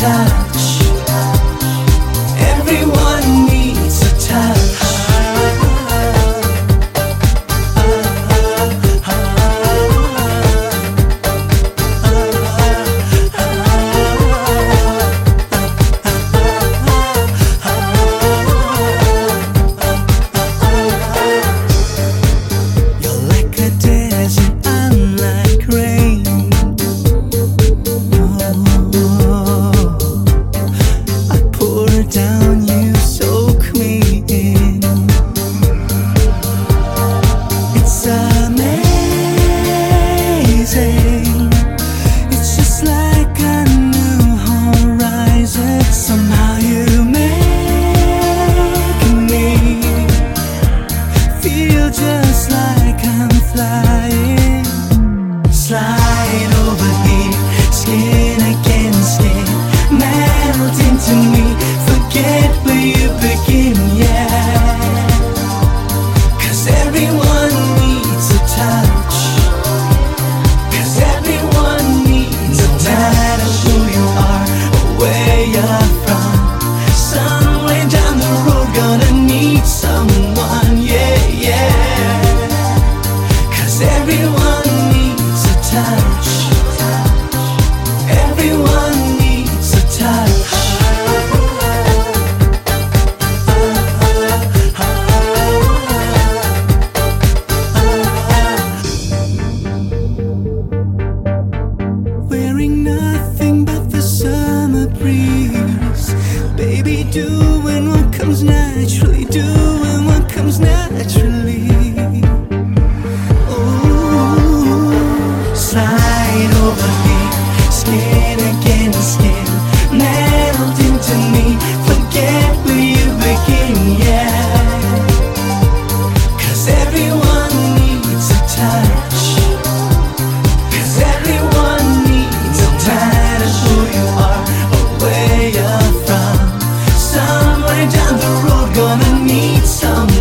touch say Doing when what comes naturally. I need some